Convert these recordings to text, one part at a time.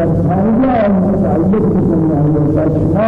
ما يذكر خارجا المتعلق بالله والله ما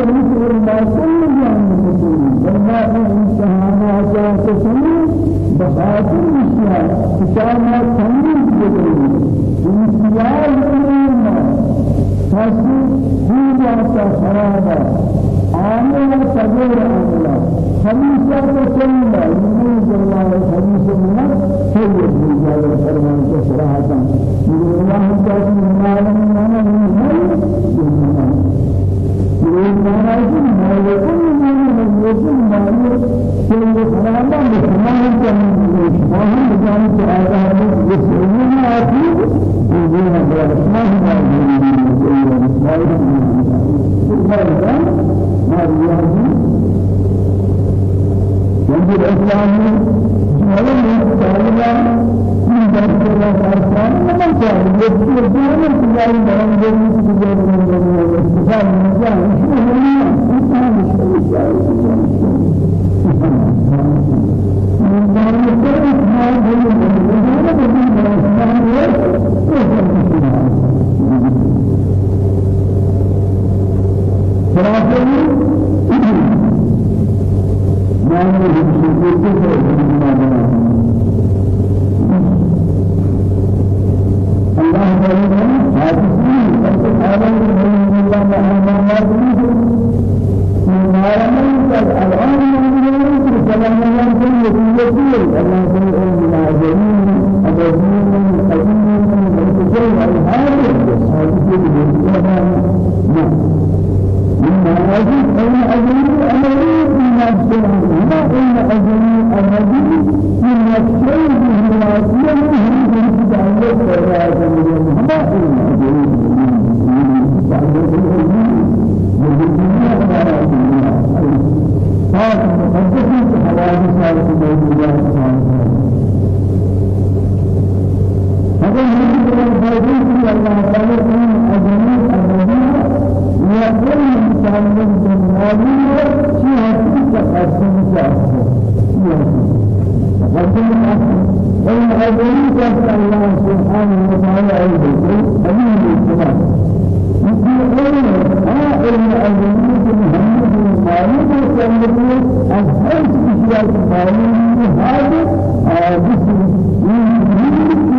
معلوم کرنے کے لیے معصوم جان مسلم اللہ نے امتحانات کا سنی بخاطر اشیاء کتابات تمام دیے امتیاز علم حسن ہی جاتا خرابا عامل صغير عامل خميسة كسلنا يقول جل خميسة من سيد رجال الفرمان كسراحة يقول الله تعالى وهم بجانب آدم يسلمون أكيد يقول ما اسمه ما يقول ما يقول ما يقول وجد الإسلام جمال من تعالى من ذلك الله تعالى ما كان يبدو الدين الجمال من ذلك الجمال من ذلك الاستفاد من ذلك شو هو الإسلام شو من ذلك الإسلام هو الإسلام ما الله تعالى حادثين فسبحانه من محمد من الآن من سلام الله كل يسير الله تعالى من عجمين أبدين قديم مرتجل الحاضر حادثين بالإسلام من هذه أين أجل أمري في نفسه ما أين أجل أمري في نفسه بهواتيه من بداية فراغ من ما أين أجل خاص مقدسة حوادث هذه الموجودات هذا من الله تعالى من أجل أمري يقول الإنسان من جمالي شيء حقيقة قسم جاهه قسم وإن أدريك الله سبحانه وتعالى أيضا أمين الإسلام يقول أنا إن أدريك محمد المعلوم وسلمه أهل أشياء المعلوم هذا بسم من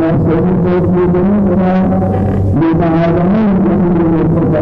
ما سيكون في الدنيا من هذا من الدنيا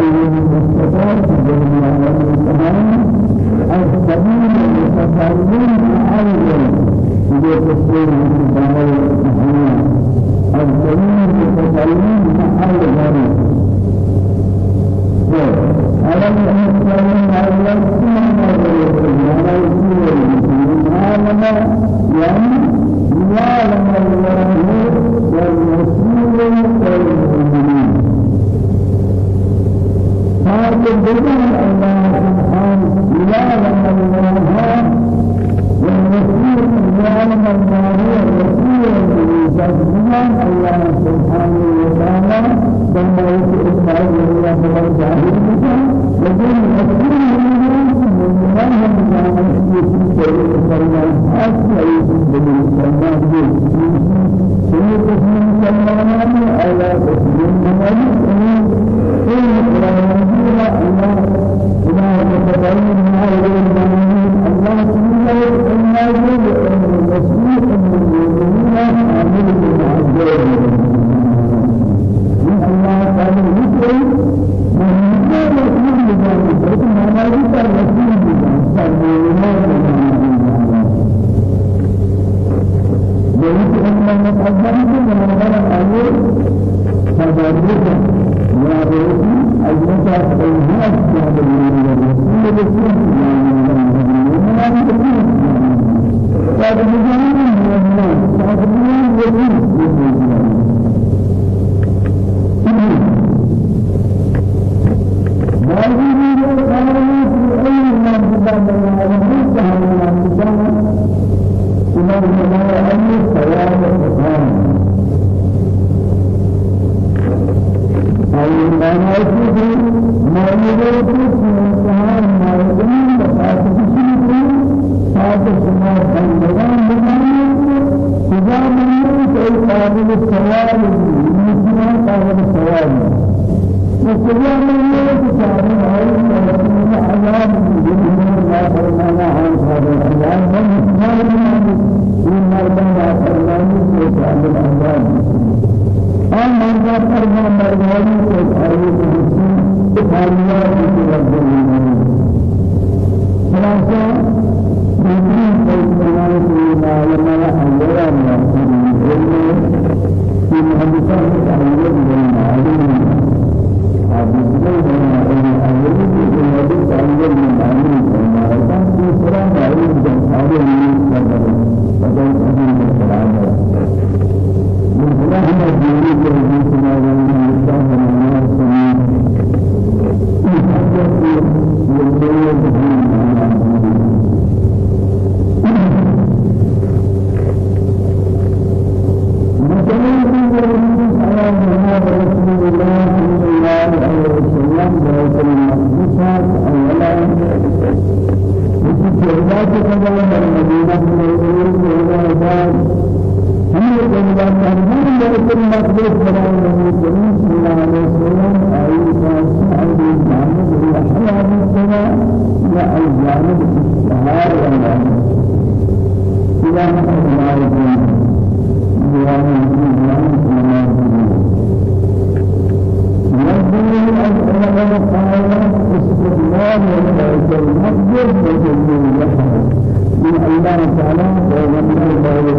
من الله تعالى ومن الله تعالى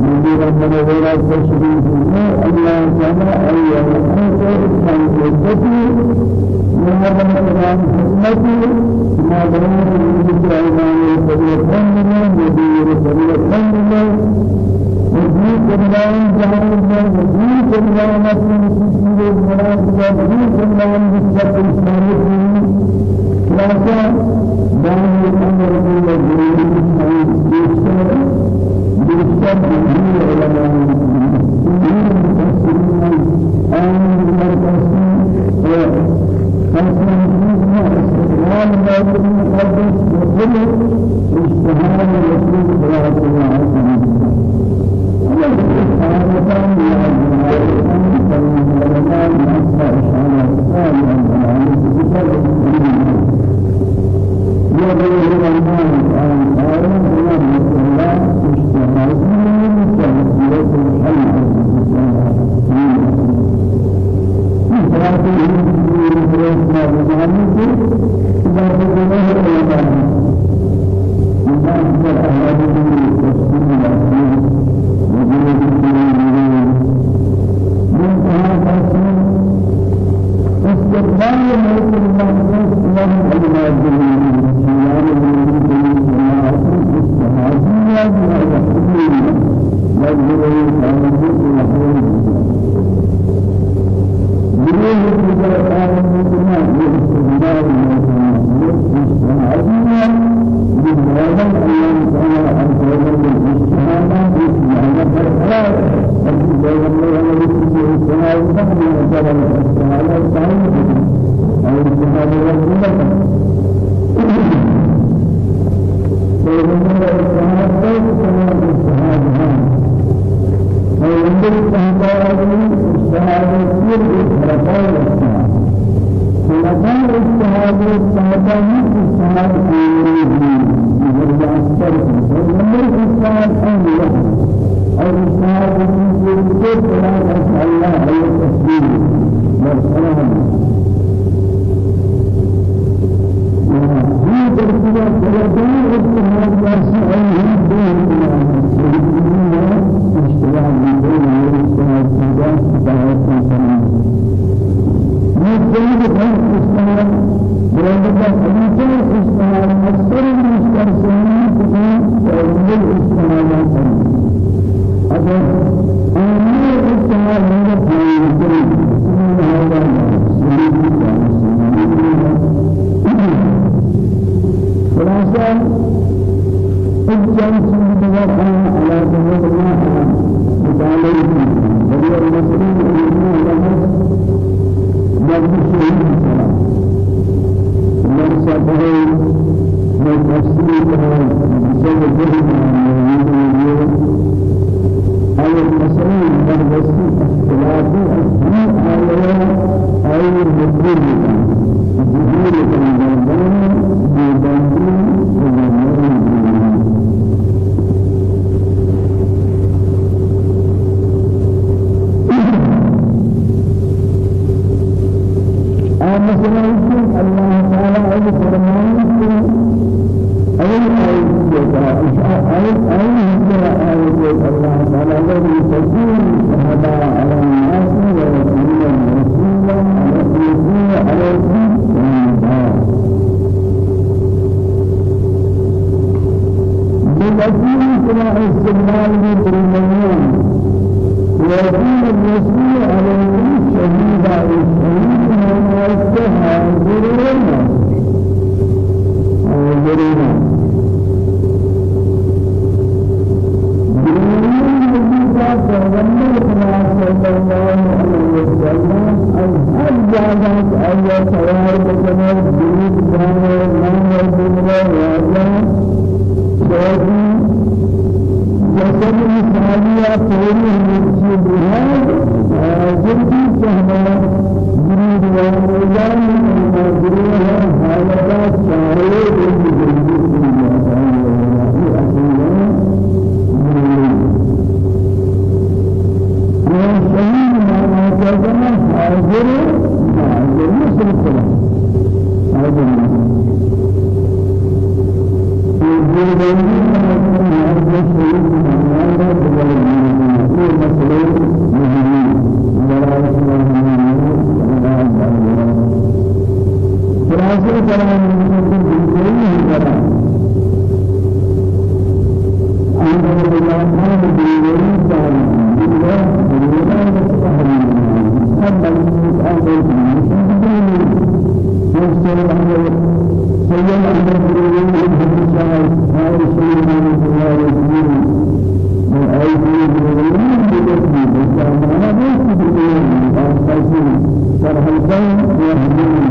من ربنا ولا تشريك له الله تعالى أي أنت من جدتي من ربنا تعالى حكمتي ما بنا من ذكر الله سبيل الله نبي سبيل الله وجود الله جهان الله وجود الله مسلم سيد الله وجود الله مسلم سيد الله رسول الله صلى الله عليه وسلم أكبر الأسئلة أي أي أي أي الله تعالى الذي تكون شهداء على الناس ويكون رسولا على رسول عليكم بلكن كما استعمال بالمنون ويكون الرسول عليكم شهيدا الشهيد حاضرون حاضرون پیغمبر صلی الله علیه وسلم از هر جگه آیا سوار بکنه درود جانه نام دنیا واجا شادی جسد مثالیه طوری مرچی بهاد حاضر کی جهنم جريد والرجال المجريها حالات شاعر حاضر حاضر كلام حاضر خلاصة كلام المسلمين كلام عند الله يسأل الله ويهديني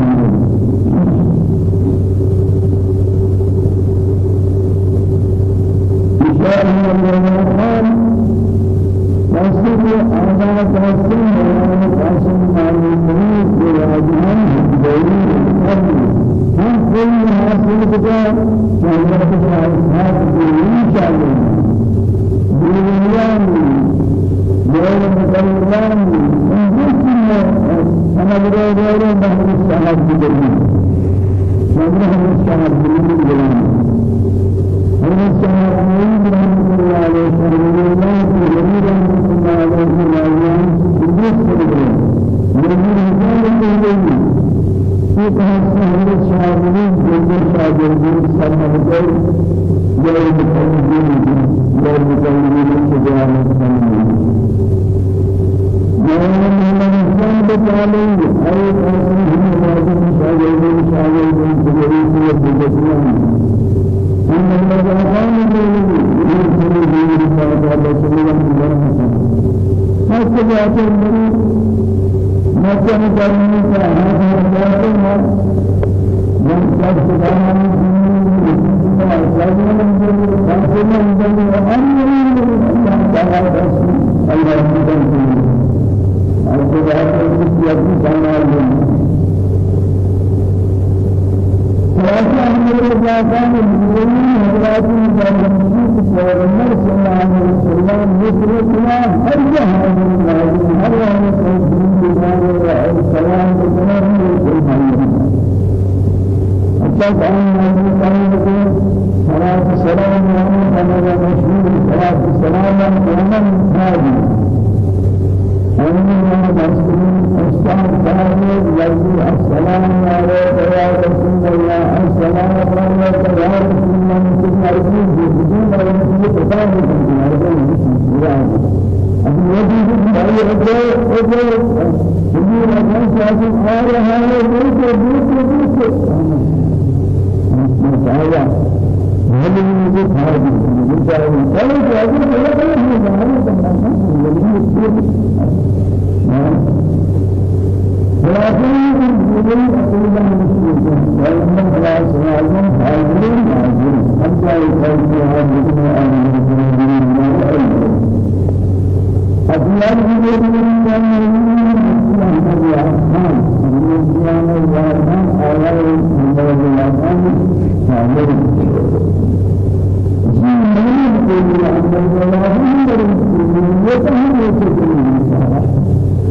أمر الجاهل المؤمنين حضرات المجاهدين پیغمبر صلی الله علیه وسلم مسلمنا هر جهان العظیم هر يوم سيدنا بجان السلام بجان المسلمين أشهد أن لا إله إلا صلاة السلام على مشهور صلاة السلام على محمد هادي أنما مسلم أستاذ كامل يجي السلام عليك يا رسول الله. السلام عليك يا رسول الله تجاري بدون أن يتفاهم أبي يجي بأي رجل رجل يجي رجل شاهد آية هذا بيت بيت بيت مسألة هذه من هذه من جاهل قال جاهل ولا جاهل جاهل ولكن الجبل أقوله مسلمين وإن خلاص هذا حاضرين حاضرين حتى يكون هذا أطيار الجبل من كان يسلم الرحمن من كان الرحمن آيات من الرحمن حاضر جيل من كل أمر الله من المسلمين يتهم يتهم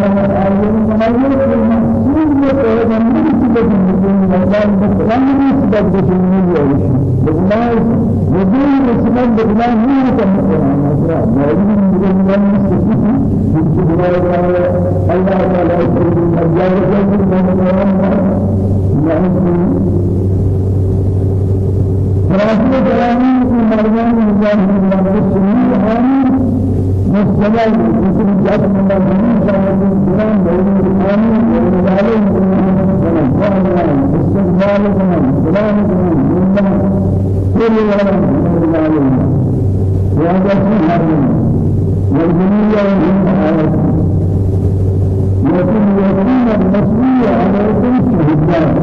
مسلم على الأرقام أو ما كان تنزيل أي تنزيل ما لم يكن في القرآن هذا أصلا شديد كما قال المناجر ومن جاء أساس وجد معنى أساس القرآن حتى في سلام شهيد من من الحاسس تقدم ويقدم أساس من شهيد مهارة آيات مهارة المقصود وتوجمع سبب الدين الله بسلام سبب الدين يعيش بسلام بدون سبب بسلام هو كم بدون من سبب بالجبران الله تعالى يقول المجال يقول من القرآن فراسل كلامي في مريم الله الله آمين مستمع مثل جات من الدين كان الإسلام بين الإسلام والمدارين استقبال كمان سلام كمان من كل يوم من العالم وهذا في هذا والجميع من آيات لكن يكون المسؤول عليكم شهدان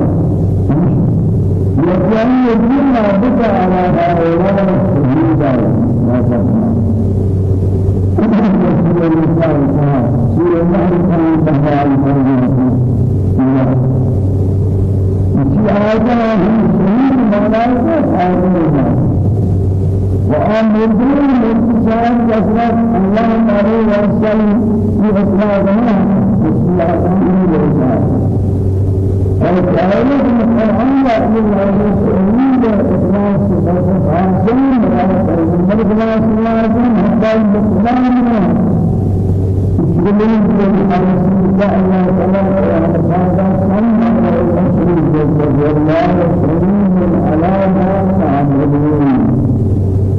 يكون يكون بك على هؤلاء الشهيدان ما تفهم سورة النساء سورة النحل كان تفاعل فرجها في آياتها هم سنين ملائكة آمنين وآمنين الانتصار كثرة الله عليه وسلم في أسرارنا الله الرحمن الرحيم الكائن من الله المسلمين إخلاص وتفاصيل من الإخلاص لازم حتى المسلمين يشغلون بالرسول الله تعالى هذا سمع الرسول جل وعلا كريم على ما تعملون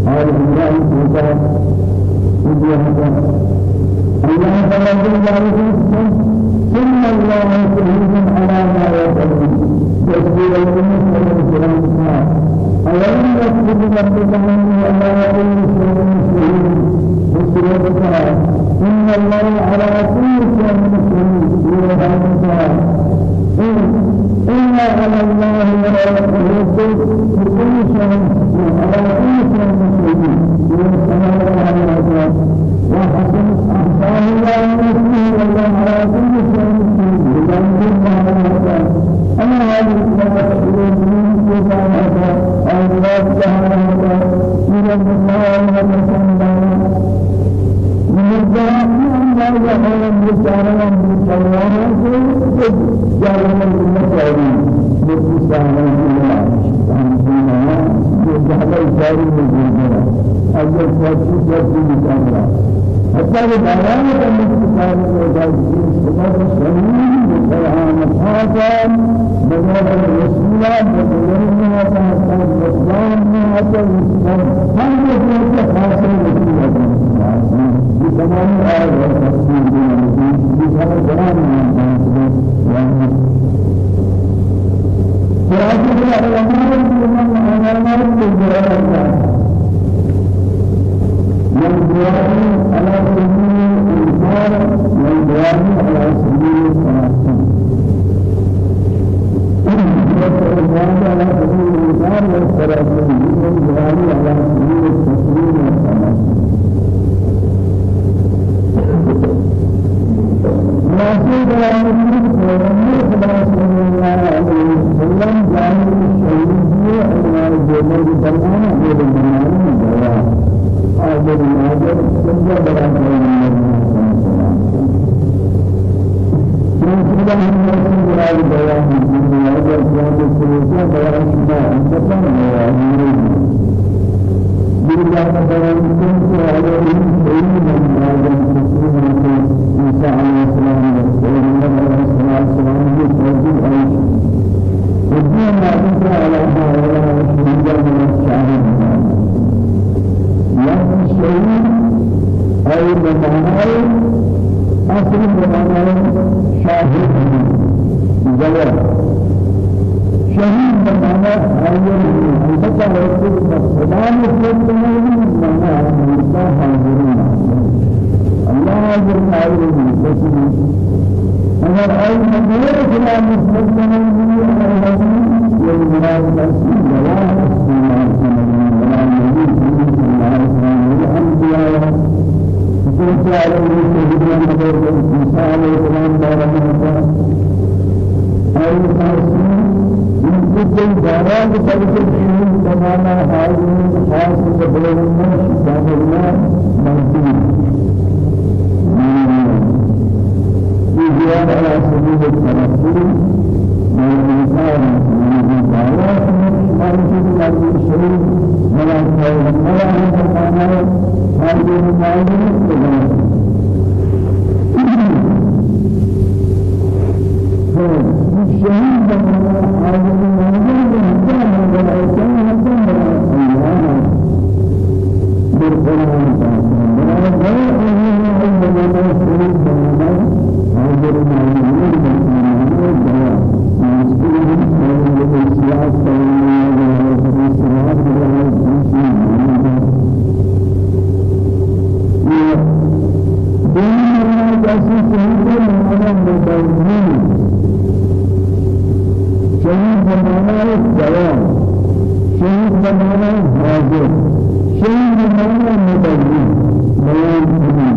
هذا الله تعالى الله تعالى ثم الله شهيد على ما يفعلون تسبيح الأمة والسلام أولم يكتب من الله إن الله على كل شيء شهيد سورة إن على الله ورسوله بكل شيء على كل شيء شهيد سورة وحسن أحسان الله ورسوله على كل شيء حتى البيان المستقام وذلك استمر سليم بالقرآن الحاكم بجانب الرسول بجانب حتى الإسلام حتى الإسلام هم يجب حاصل بتمام آية التفسير بجانب جلال فراتب العلماء من علامات من دعائي على سبيل الإنسان من دعائي على سبيل التحسن من دعائي على سبيل الإنسان والتراجم من دعائي على سبيل التسليم والتحسن رسول الله صلى الله عليه وسلم جاء الشهيد على جبل بنان جبل بنان آدر نادر سجا برابر سنسلا ہم نسل برابر بیان نادر سجا سجا برابر شما انتقام برابر بلکہ برابر سنسلا آدر علم نادر سجا عيسى عليه السلام والسلام عليه السلام والسلام يتوجه عليه الدين ما أنت على هذا ولا شيء من الشعب أصل بمعنى أصل بمعنى شاهد. جواب شهيد بمعنى حاضر البتة ويصير مقصدان يصير بمعنى حاضر. حاضرين الله حاضر حاضرين بس أنا أي مدير كلام مسلم من الحاضرين والمراد مسلم جواب مسلم مسلم ولا نبي مسلم ولا نبي الأنبياء وسلم على سيدنا محمد الله عليه وسلم أي خاصين يمكن دارات بلد الدين تماما حاضرين خاص شباب الله موجود يجيان على سبيل التنفل من الإنسان من الدعوات من الشريف من الشريف من الخير من الحمد هذه المعلومات من والإنسان بالقرآن Thank you. شهید بمعنى جواب شهید بمعنى حاضر شهید بمعنى مبين بيان مبين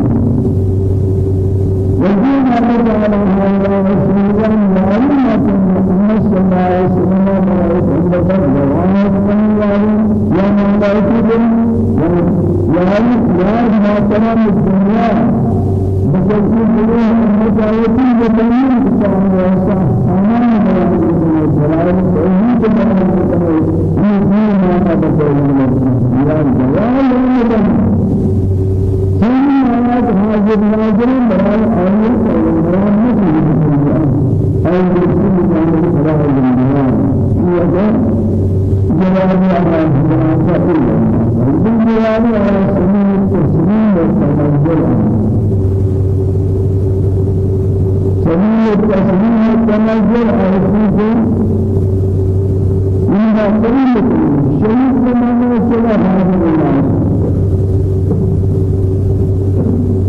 وجود الله تعالى هذا رسول الله معلومة محمد صلى الله عليه وسلم وعلى جواب الله يا ملائكة يا يا ما ترى الدنيا بسرعة الدنيا المتعلقة بالدنيا بسرعة أمان جلال توحید بیان کرنے یہ دین میں بتایا ہے یا جلال المدن سنی آیات حاضر ناظر برای آیات پیغمبران نہیں اور رسول اللہ صلی اللہ علیہ وسلم یہ جلال اللہ جلال اللہ جلال اللہ سنی التسلیم والتنزل سنی التسلیم والتنزل على إذا قلت شريك من سلا هذا الله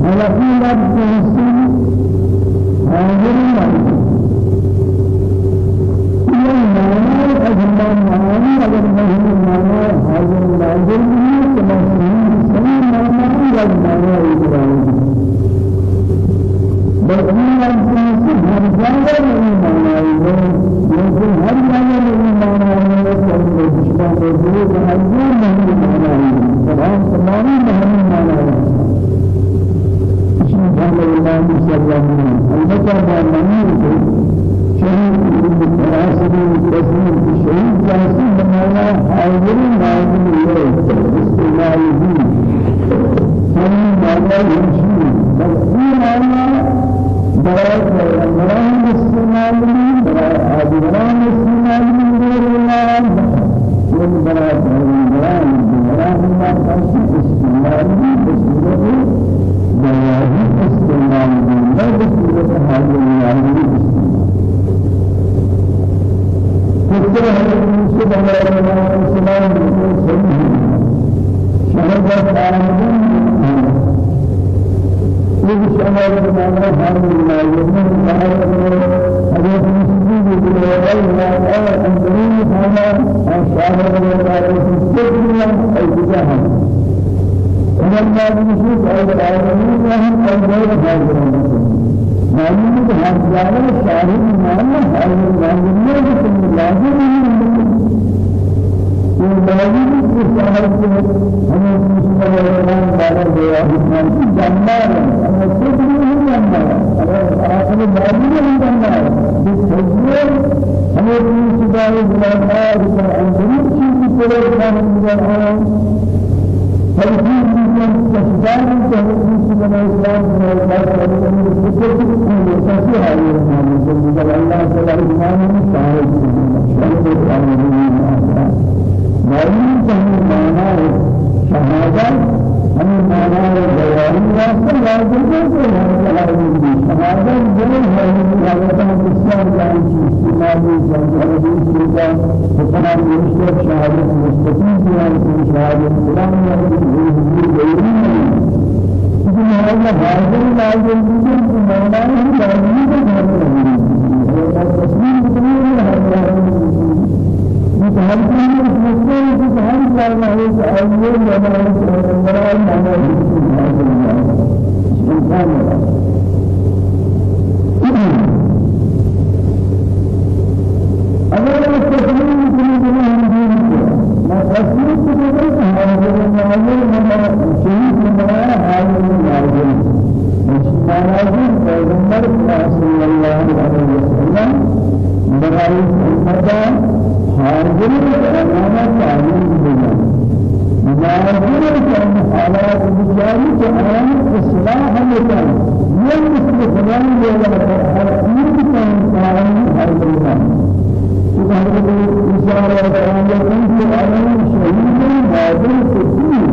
على كل أبد هذا الله إلى المعنى أجمع المعنى مهم المعنى هذا الناظر كما سمع المعنى والمعنى إبراهيم بل أن الإنسان هذا المعنى لكن هر جانا من معنى من الإسلام والدين هزار من معنى القرآن تمام من معنى شيء قال الله صلى الله عليه وسلم البتة بمعنى شهيد بالتراصد والتسليم الشهيد جاسم بمعنى حاضر ناظر إليه استعماله فمن معنى يمشي بس معنى برای پیغمبران می برای می دور الله این برای پیغمبران دیگران ما کسی استعمال می بسیار معلوم ہے ہر جگہ شاہد مانا حاضر مالک ہے لازم ہے یہ موجود ہے شہر کے ہمیں مسلمان اعلان بارے دیا ہے کہ جنات ہمیں خود نہیں جنات اگر آخر موجود نہیں جنات یہ سجدے ہمیں مسلمان جنات کا اندر چیز کو کرنے کا تلفيق تشجار تهديد من الإسلام من الله من الذكر من التسيح عليه من الله تعالى الإسلام من شاهد شاهد الإسلام معلوم كم معنى شهادة هم معنى جواري واسطة لازم ہے کہ ہم هذا الجنة هذه هذا الإسلام كان استعمال جنة الإسلام فكان يشترك شهادة مستقيم في شهادة الإسلام يعني غيرين إذن هذا هذا لازم يكون مولانا لازم يكون تسليم كل هذا متهمين المسلمين متهم لا نعيش أيام ولا نعيش ولا نعيش سبحان أنا أستخدم كل جميع ما تسمع كل امانه تعلیم دیگر مجاهدین کن حالات بجاری که آن اصلاح میکن یہ مثل دیگر هر چیز کن تعلیم هر دیگر حضرت عيسى عليه السلام كنت أنا شهيدا حاضر كثير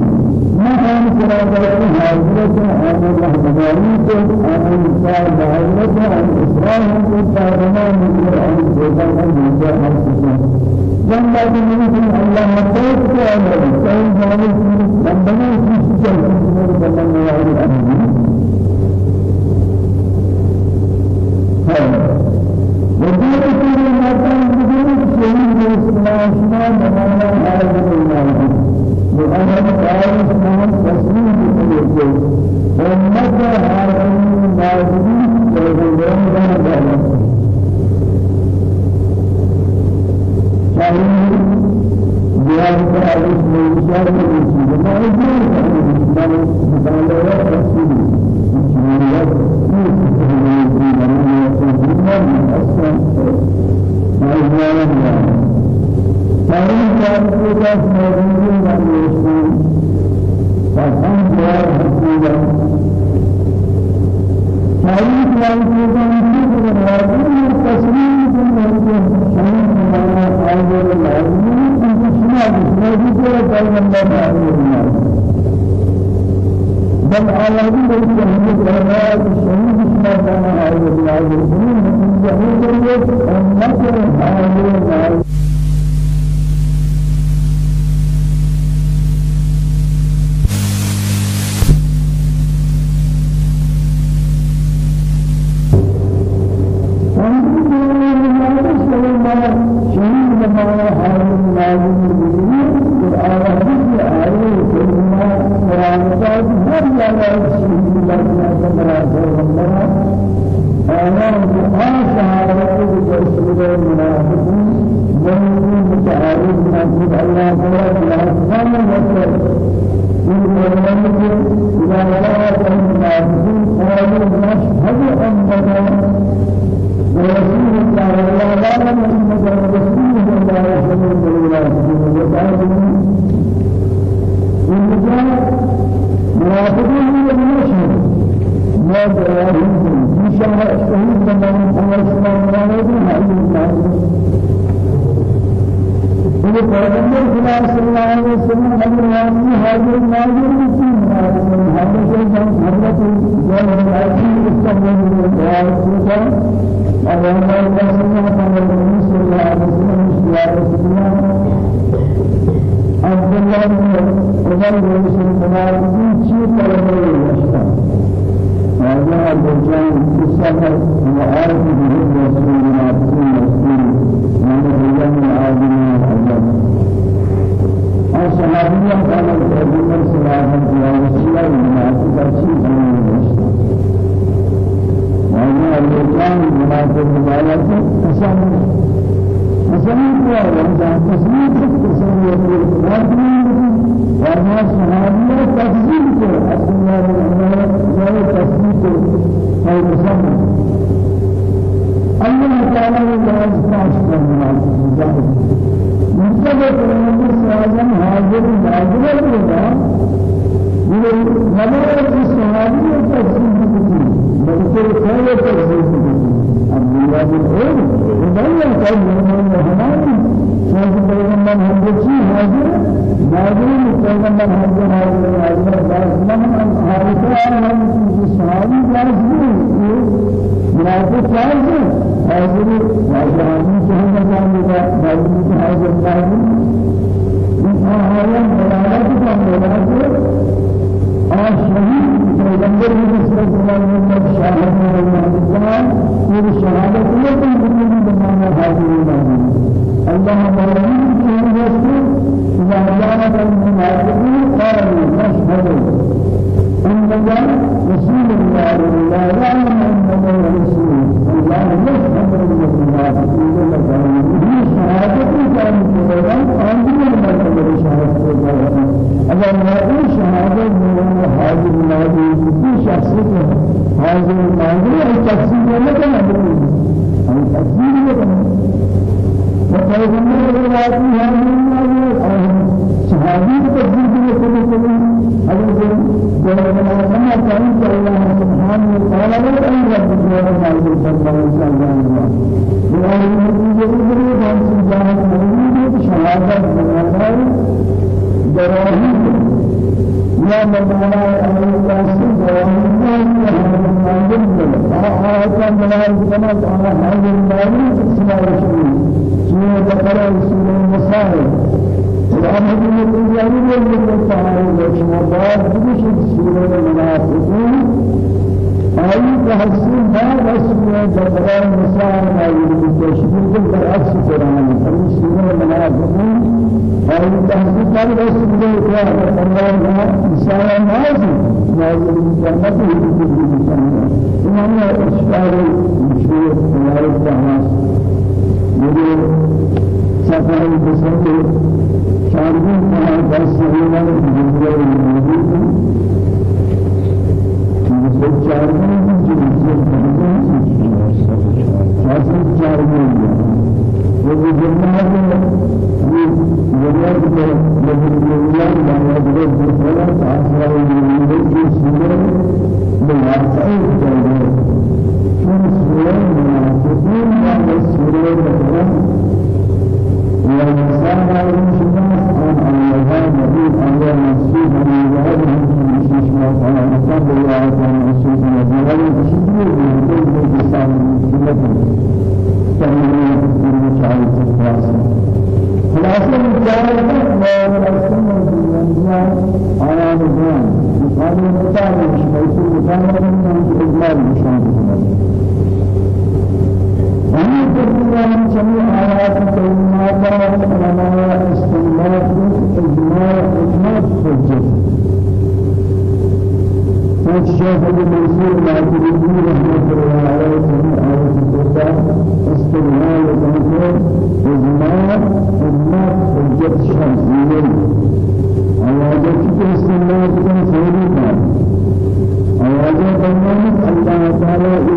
ما سلامة حاضرة عن المهدوانية عن إنسان حاضرة عن كنت أنا من عن عن إنسان حاضرة لما تمنيت الله مطلوب كأنا كان جانب لما نسيت كأنا كان الله عليه وجود كل ما كان شيء الإسلام بمعنى هذا وأنا قال الإسلام تسليم بالوجود ومدى هذا النازلين ويقولون ذلك شاهد ديار تعالى من شر الشيء ما يجوز الإسلام بمعنى تسليم الشريعة ما يجوز فإن كان كذا موجود من يشوف فهم جواب حقيقة فإن كان كذا موجود من تسليم من شيء ما حاضر العلم أن تسمع موجود بين الله بل على ذلك الشهيد الرماد الشهيد اسمه كان حاضر العلم من مثلا مثلا قال هذا تسمية تسمية القرآن والناس يومين وهمان سيد پیغمبر ہم جی حاضر ناظرین پیغمبر ہم جو حاضر حاضر لازم ہم حاضر ہیں ہم کی صحابی لازم ہے منافق لازم حاضر حاضر ہم سے ہم جان گے لازم سے حاضر لازم ان حالان ملالات کا ملالات اور شہید پیغمبر کی صلی اللہ علیہ وسلم شاہد ہے یہ شہادت رسول الله لا آيات مولانا كما قال هذا المال اسمه شيء سورة بقرة سورة النساء الأمر الجاري من تعالى وشما بعد بشر سورة المنافقون أي تحسين بعد سورة بقرة النساء ما يريد تشبيه بالعكس قرآن أي سورة المنافقون أي تحسين بعد سورة بقرة الله إنسان نازل نازل جنته يريد الإنسان إنما إشكال مشهور في الدعوة يريد سفر بسنة شاربين كما بس هنا بالدنيا الموجودة مثل شاربين جنسية حاصل شاربين وفي جنة ولاد الولاد لا يدرك بالصلاة عصر الولاد جسمه بالعصر جاهل شو سورة منافقين ما سورة والإنسان لا يمشي عن الله نبي الله مسجد من هذا المشيش ما كان أصاب الله كان مسجد من هذا المشيش من كل الإنسان كان من المشاعر الخاصة خلاصة الجارة ما رسم الدنيا على نظام هذا المثال مش موجود كان من إجمال مشاهد ومن تقريبا جميع آيات الكلمات علماء استنباط إجماع إجماع حجة فالشيخ ابن منصور المعترضي رحمة الله عليه جميع آيات الكتاب استنباط إجماع. إجماع. حجة شمسية آيات الكتاب استنباط كان خيري آيات بنيان الله تعالى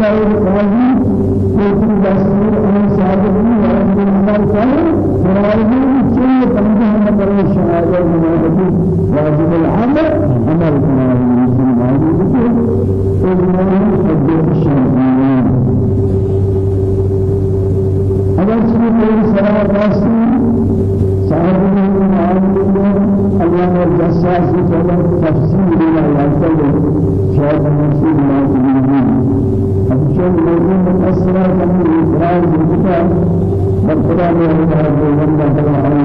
هذا القاضي قلت دستور الشهادة المنافقين واجب العمل متأثرة من الإقرار بالكتاب والقرآن والكتاب والله تعالى وتعالى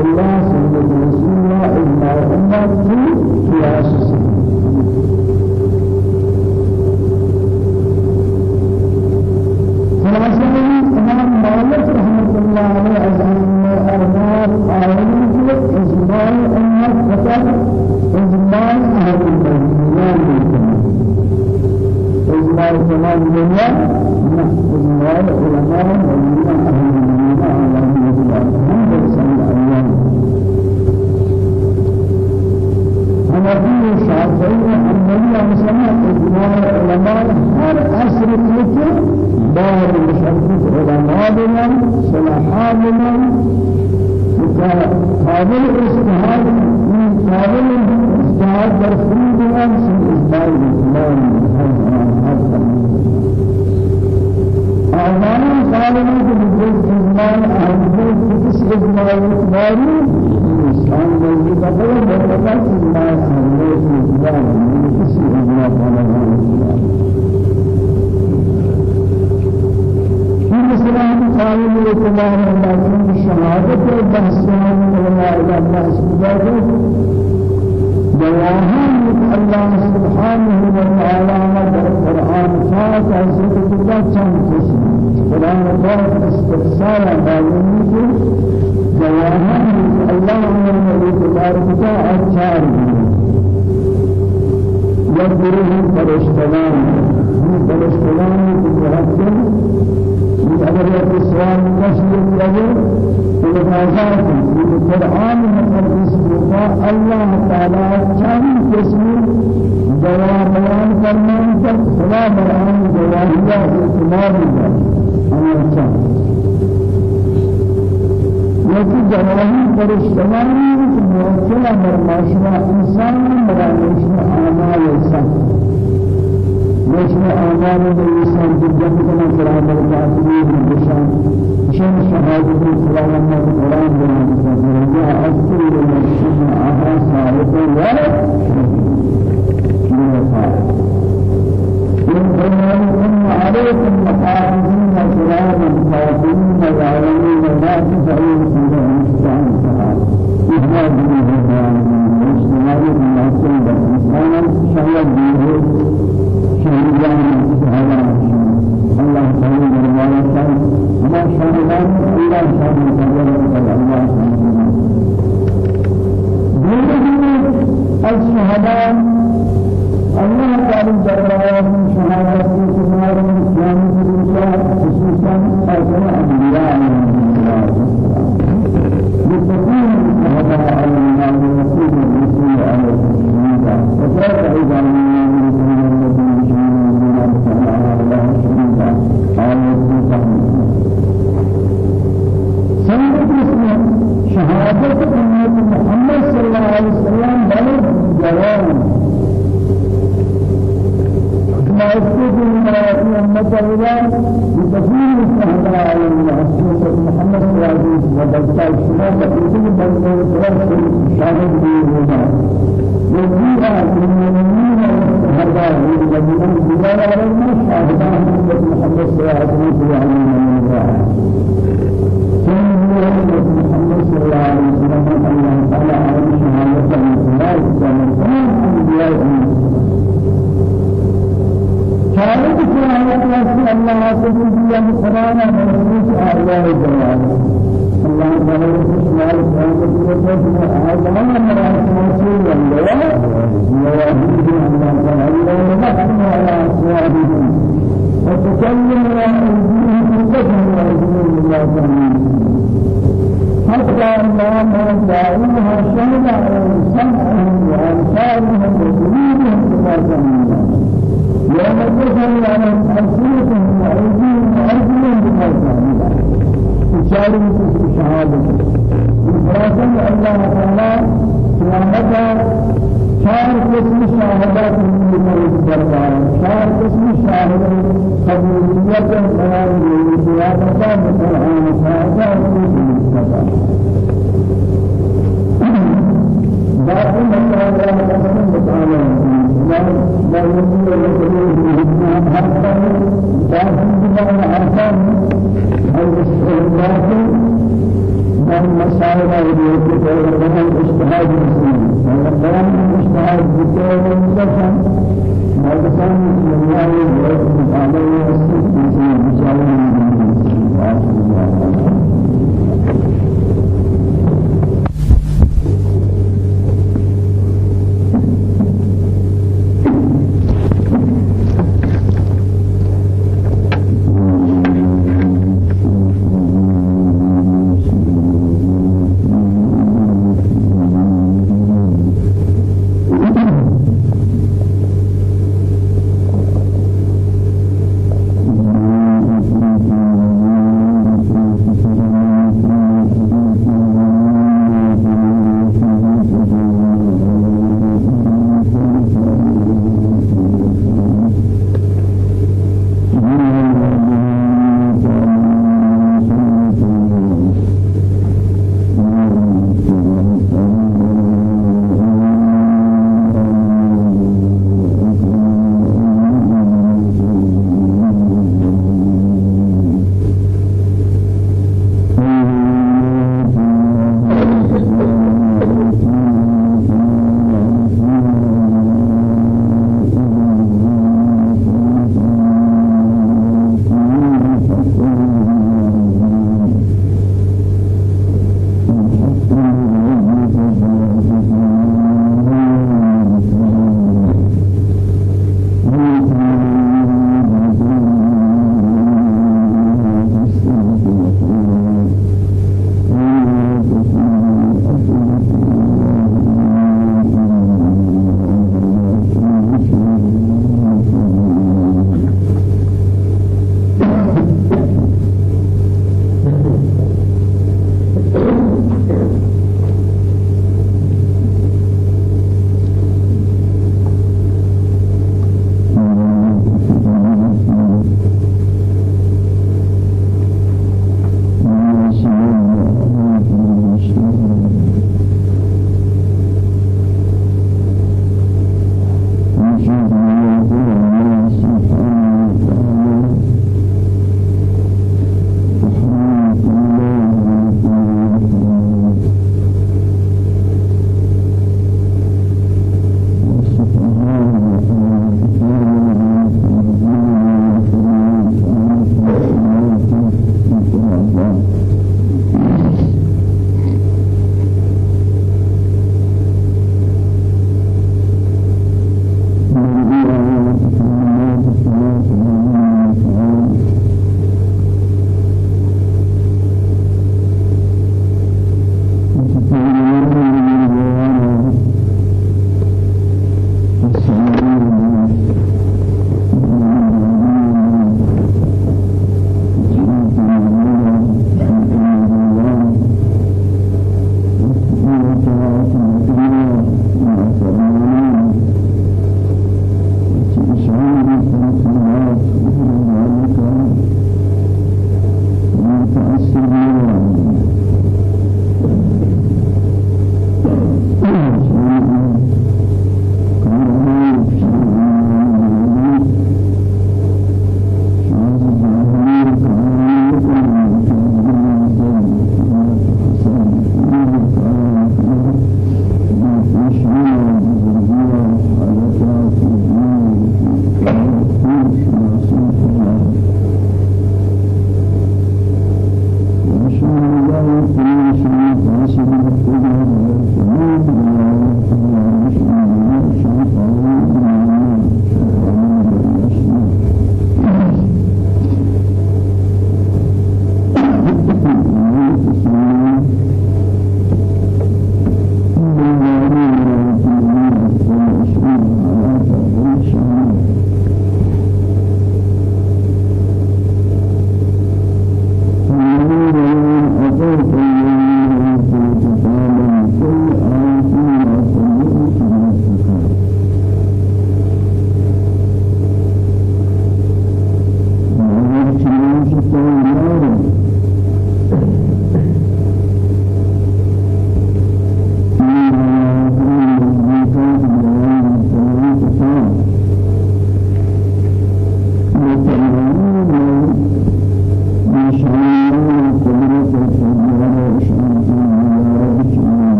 الله بمن قابل اجتهاد من قابل اجتهاد در فريد بمن سن إجمال الإسلام أعمال قابل بجد إجمال أهل كس إجمال إجمالي إنسان الذي تقول بركات إجمال أهل الإسلام كس إجمال أهل الإسلام قائم الاعتبار لكن الشهادة بحثان علماء الله سبحانه جواهر الله سبحانه وتعالى في القرآن فات عزت الله كم قسم قرآن فات استفسار معلومه جواهر الله الاعتبار بتاع أشعار يدره فرشتان فرشتان في اگر یہ اسلام تشریح لگے تو بازار کی قرآن مقدس کا اللہ تعالی چند قسم جواب بیان کرنے تک خدا بیان جواہیہ اعتماد ہے ہمیں چاہیے لیکن جواہی فرشتمانی موکلہ برماشنا انسان برامشنا اعمال سخت نشر آمان الإنسان بالجنة كما كلام الكافرين بالشان شان شهادة القرآن ما القرآن بنا جاء أذكر للمسلم آها سالك ولا عليكم محافظين كراما كاتبين يعلمون ما تفعلون في الإنسان إهمال من هذا المسلمين من أصل الإنسان شهادة ما شهدان الله تعالى دربارة الله الشهداء الله تعالى دربارة شهادة كبار إسلام خصوصا أجل أنبياء لتكون الشهداء على الله ورسول الرسول عليه الصلاة والسلام وكيف إذا شهادة الله بتفسير الشهداء على المحمد محمد صلى الله عليه وسلم وبلغت الشمال بكل بلد شاهد به وجيء المؤمنين والشهداء والذين بلغوا على الشهداء محمد صلى الله عليه وسلم. محمد صلى الله عليه وسلم. شاهد قرآن واسي الله سبحانه وتعالى مرسوس آيات الجلال الله تعالى سبحانه وتعالى آيات مرسوس الله يوحيد الله تعالى ونحن على أسوابه وتكلم عن أرضه وتكلم عن الله تعالى حتى الله من دعوها شهد عن سمعهم وأنصارهم وقلوبهم وما الدربار چار قسم شهادات قبولية بيان قيامة مثلا شهادات لكن الله تعالى لا يمكن أن يكون حتى لكن بما عرفان الاستغفار من مسائل الوجود والبدن اجتهاد المسلمين والقرآن اجتهاد بكل مسلم هذا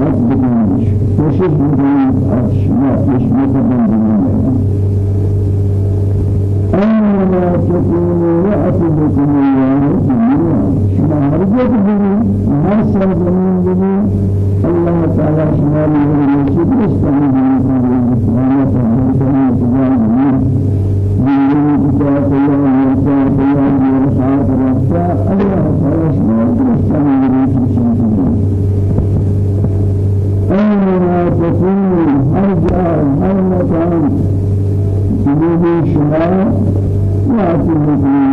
رد بکنیش کوشش بکنید از شما پیش مقدم بکنید أينما تكون يأتي بكم الله جميعا شما هرجت بني هر سرزمين بني الله تعالى شما لهم يشد استمع بني فضل الله تعالى شما تجاه بني بني كتاب الله وكتاب الله ورسالة رسالة الله انسان جنوب شمال. وعطي المسلمين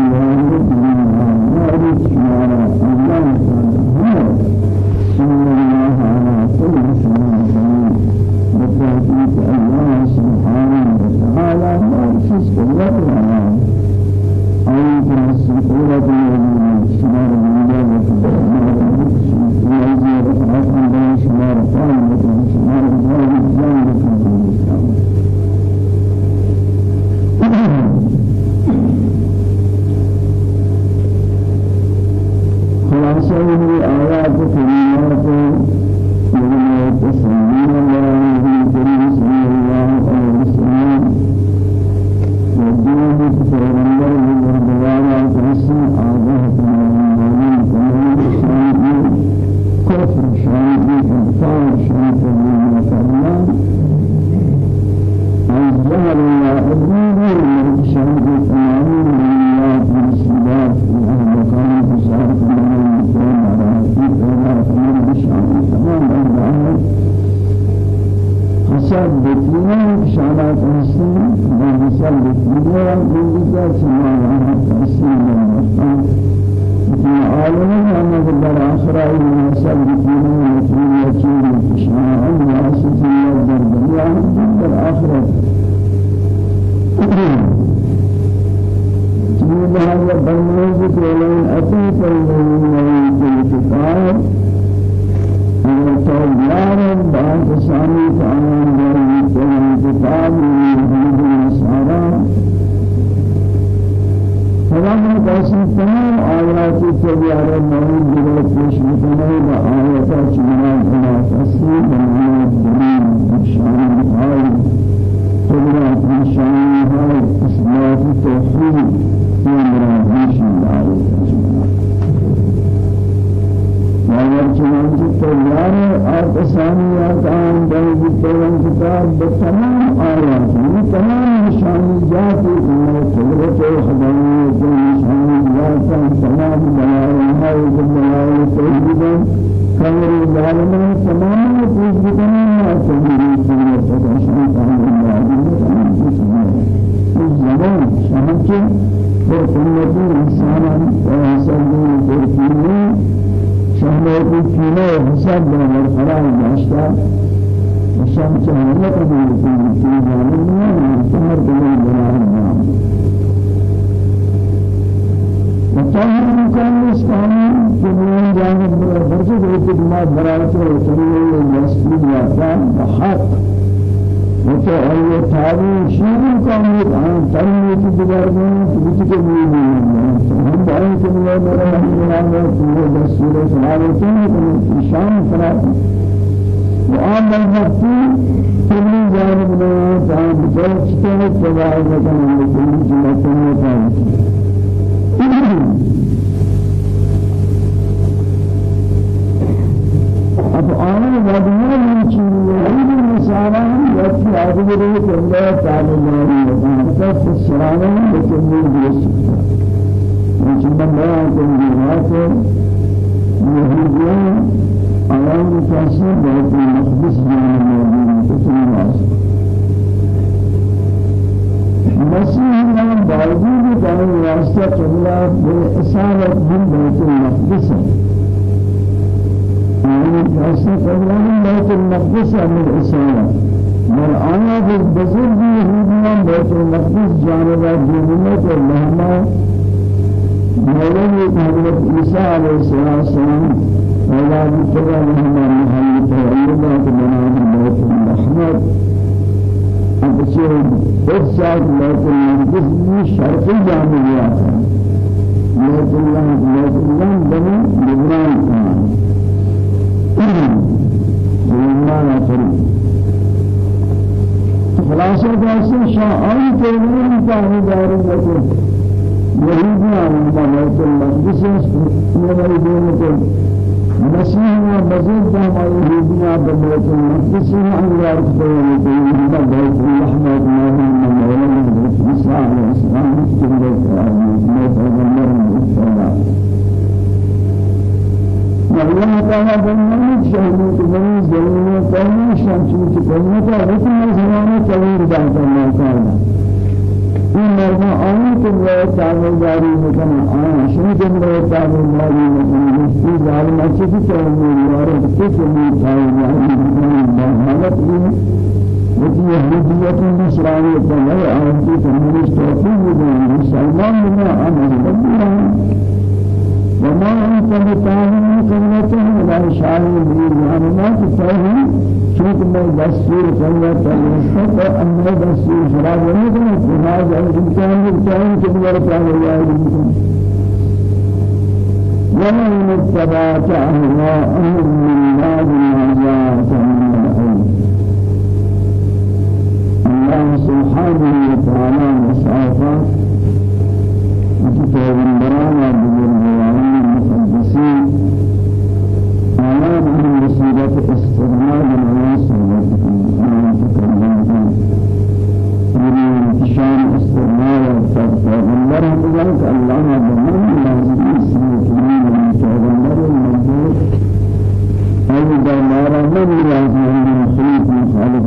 شامل برسنتی انسان واسدی برکینی شهرتی کینه حساب در خراب داشتا شام چهره قبول کنی که جانب نه سمر کنی برای نام وطاهر مکان اسلامی جمعی جانب برسه دیگه ما برای تو چنین مسئول یا حق وتو أي تابع شيء كامل عن تاني في دبرنا في كل مين هم بعين كل ما مرة من في دستور سلامة في شام فرات وآن الوقتي كل جانب من جانب بجوز كتير سواء كان كل جماعة من اب آن ودیان من چیزی مسلمان یکی آدمی که الله دست سلام بکنی بیست چون من بیان کنی وقت یهودیان آیان کسی بیت المقدس جان بکنی واسه مسیح نام باوجود قبلا به اصالت من بیت المقدس قبلا من بیت المقدس من اصالت من في بزرگ یهودیان بیت المقدس جانب و مهما مولوی حضرت عیسی علیہ السلام أولاد تبع مهما محل تولدات بنام بیت المحمد أبشر إرشاد بیت المقدس شرقی جانبیات بیت الله بیت الله بني لبنان كمان جیسے شاعری تیرین کاری داری لکے یہودی آمدہ بیت المقدس میرے دین کو مسیح و مزید ہمارے یہودی آمدہ بیت المقدس انوار تیرین تیرین بیت الرحمت مہم مولانا بیت عیسیٰ علیہ السلام جنبت آمین پیغمبر مصطفی مريم تعالى بنيان شهيد بني زمين كان شمس بني كان زمان كبير بعد ما كان این مرد آنی که روی تعمیداری میکنه آن شمی که روی تعمیداری میکنه مشتی ظالم اچھی که میاره که که تعمیداری میکنه. با حالت این وفي هدية نصرانية لا أعطي تمرش توفيق من سلمان من أمر الله وما أنت بتاهم قوتهم ولا شاعر بالمعلومات فهم شوك ما دستور قوة المستقى أن دستور شراب ونكنا فهذا الإمكان بالتاهم كبير تعالى الله ومن اتبعت أهواءهم من بعد ما جاءك الله سبحانه وتعالى مسافات وكتاب برانا آيات من رسالة استغناء من صلوات الله شان استغناء پیغمبر ذلك الله بمن لازم اسمه من پیغمبر المنظور أي دار من لازم من خليفة خالق